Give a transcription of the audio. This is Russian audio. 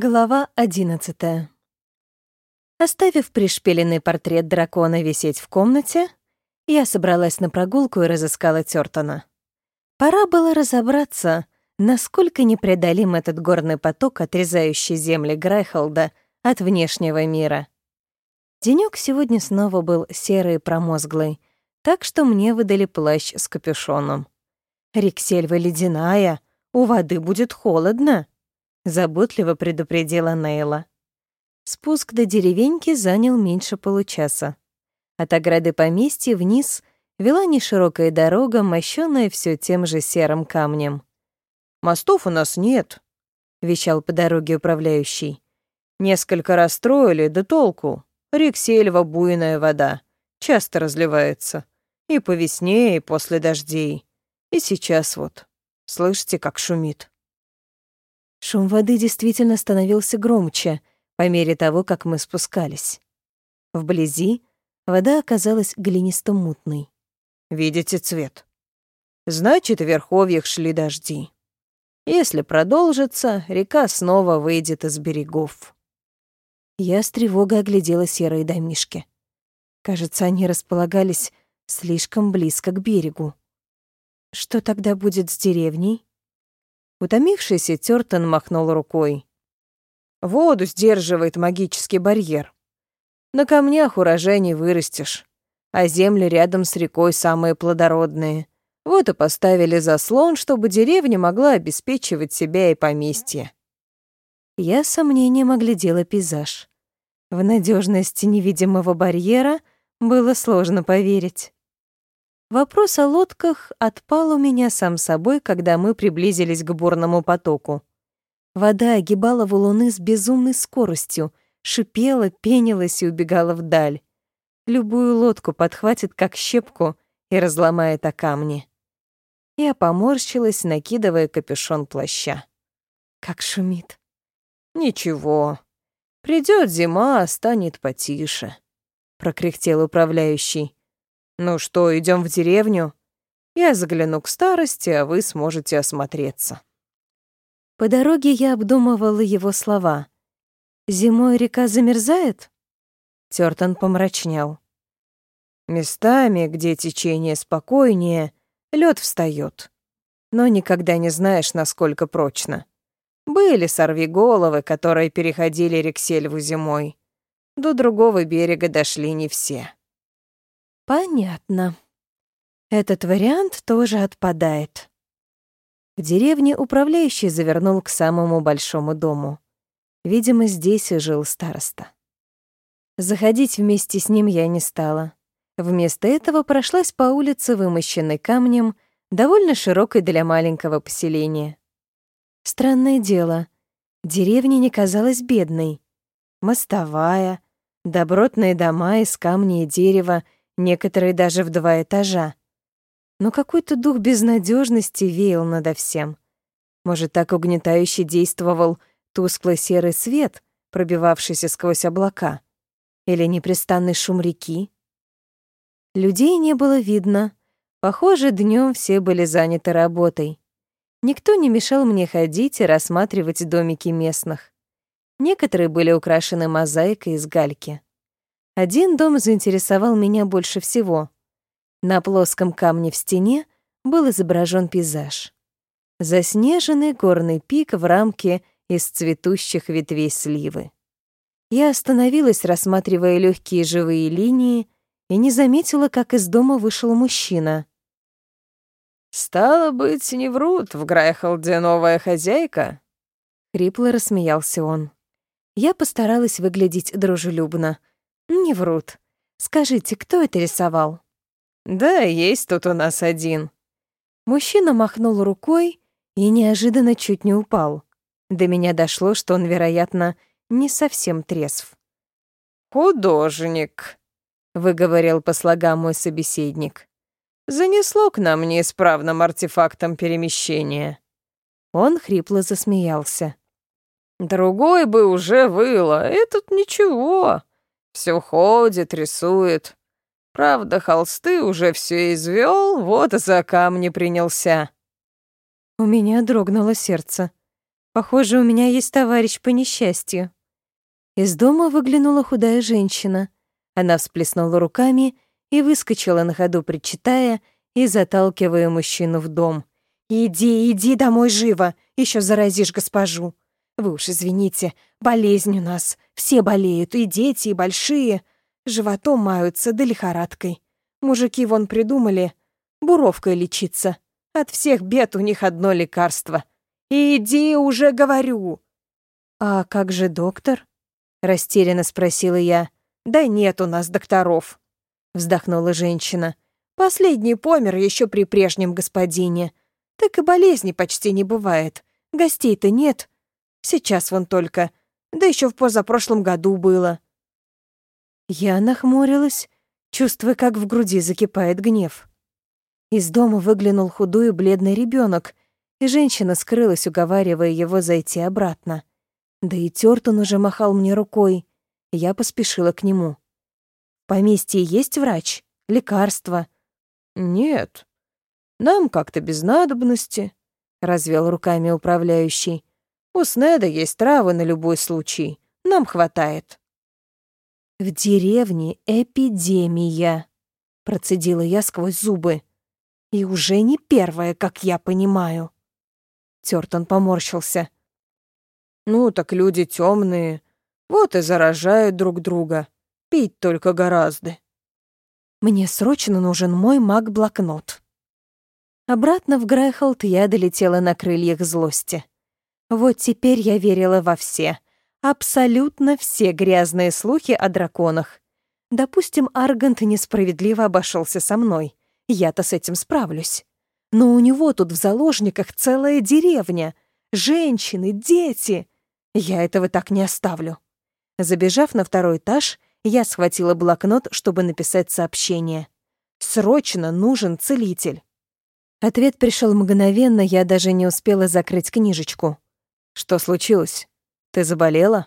Глава одиннадцатая. Оставив пришпиленный портрет дракона висеть в комнате, я собралась на прогулку и разыскала Тёртона. Пора было разобраться, насколько непреодолим этот горный поток, отрезающий земли Грайхолда от внешнего мира. Денёк сегодня снова был серый и промозглый, так что мне выдали плащ с капюшоном. «Риксельва ледяная, у воды будет холодно», — заботливо предупредила Нейла. Спуск до деревеньки занял меньше получаса. От ограды поместья вниз вела неширокая дорога, мощённая всё тем же серым камнем. «Мостов у нас нет», — вещал по дороге управляющий. «Несколько раз строили, да толку. Рексельва буйная вода, часто разливается. И по весне, и после дождей. И сейчас вот. Слышите, как шумит?» Шум воды действительно становился громче по мере того, как мы спускались. Вблизи вода оказалась глинисто-мутной. «Видите цвет? Значит, в верховьях шли дожди. Если продолжится, река снова выйдет из берегов». Я с тревогой оглядела серые домишки. Кажется, они располагались слишком близко к берегу. Что тогда будет с деревней? Утомившийся Тёртон махнул рукой. Воду сдерживает магический барьер. На камнях урожай не вырастешь, а земли рядом с рекой самые плодородные. Вот и поставили заслон, чтобы деревня могла обеспечивать себя и поместье. Я с сомнением оглядела пейзаж. В надежность невидимого барьера было сложно поверить. Вопрос о лодках отпал у меня сам собой, когда мы приблизились к бурному потоку. Вода огибала валуны с безумной скоростью, шипела, пенилась и убегала вдаль. Любую лодку подхватит как щепку и разломает о камни. Я поморщилась, накидывая капюшон плаща. Как шумит. «Ничего. Придет зима, станет потише», — прокряхтел управляющий. «Ну что, идем в деревню? Я загляну к старости, а вы сможете осмотреться». По дороге я обдумывала его слова. «Зимой река замерзает?» Тёртон помрачнел. «Местами, где течение спокойнее, лед встает, но никогда не знаешь, насколько прочно. Были сорвиголовы, которые переходили Рексельву зимой. До другого берега дошли не все». Понятно. Этот вариант тоже отпадает. В деревне управляющий завернул к самому большому дому. Видимо, здесь и жил староста. Заходить вместе с ним я не стала. Вместо этого прошлась по улице, вымощенной камнем, довольно широкой для маленького поселения. Странное дело, деревня не казалась бедной. Мостовая, добротные дома из камня и дерева — некоторые даже в два этажа. Но какой-то дух безнадежности веял надо всем. Может, так угнетающе действовал тусклый серый свет, пробивавшийся сквозь облака, или непрестанный шум реки. Людей не было видно. Похоже, днем все были заняты работой. Никто не мешал мне ходить и рассматривать домики местных. Некоторые были украшены мозаикой из гальки. Один дом заинтересовал меня больше всего. На плоском камне в стене был изображен пейзаж. Заснеженный горный пик в рамке из цветущих ветвей сливы. Я остановилась, рассматривая легкие живые линии, и не заметила, как из дома вышел мужчина. «Стало быть, не врут, в Грайхолде новая хозяйка?» Хрипло рассмеялся он. Я постаралась выглядеть дружелюбно, «Не врут. Скажите, кто это рисовал?» «Да, есть тут у нас один». Мужчина махнул рукой и неожиданно чуть не упал. До меня дошло, что он, вероятно, не совсем трезв. «Художник», — выговорил по слогам мой собеседник. «Занесло к нам неисправным артефактом перемещения». Он хрипло засмеялся. «Другой бы уже выло, этот ничего. Все ходит, рисует. Правда, холсты уже все извел, вот за камни принялся. У меня дрогнуло сердце. Похоже, у меня есть товарищ по несчастью. Из дома выглянула худая женщина. Она всплеснула руками и выскочила на ходу, причитая и заталкивая мужчину в дом. «Иди, иди домой живо, еще заразишь госпожу. Вы уж извините, болезнь у нас, все болеют, и дети, и большие. Животом маются, да лихорадкой. Мужики вон придумали буровкой лечиться. От всех бед у них одно лекарство. Иди уже, говорю!» «А как же доктор?» — растерянно спросила я. «Да нет у нас докторов», — вздохнула женщина. «Последний помер еще при прежнем господине. Так и болезни почти не бывает. Гостей-то нет. Сейчас вон только. Да еще в позапрошлом году было». Я нахмурилась, чувствуя, как в груди закипает гнев. Из дома выглянул худой и бледный ребенок, и женщина скрылась, уговаривая его зайти обратно. Да и Тёртон уже махал мне рукой. Я поспешила к нему. «В поместье есть врач? Лекарства?» «Нет. Нам как-то без надобности», — развел руками управляющий. «У Снеда есть травы на любой случай. Нам хватает». «В деревне эпидемия», — процедила я сквозь зубы. «И уже не первая, как я понимаю». Тёртон поморщился. Ну, так люди темные, вот и заражают друг друга. Пить только гораздо. Мне срочно нужен мой маг-блокнот. Обратно в Грайхолд я долетела на крыльях злости. Вот теперь я верила во все, абсолютно все грязные слухи о драконах. Допустим, Аргант несправедливо обошелся со мной. Я-то с этим справлюсь. Но у него тут в заложниках целая деревня. Женщины, дети. Я этого так не оставлю. Забежав на второй этаж, я схватила блокнот, чтобы написать сообщение. «Срочно нужен целитель». Ответ пришел мгновенно, я даже не успела закрыть книжечку. «Что случилось? Ты заболела?»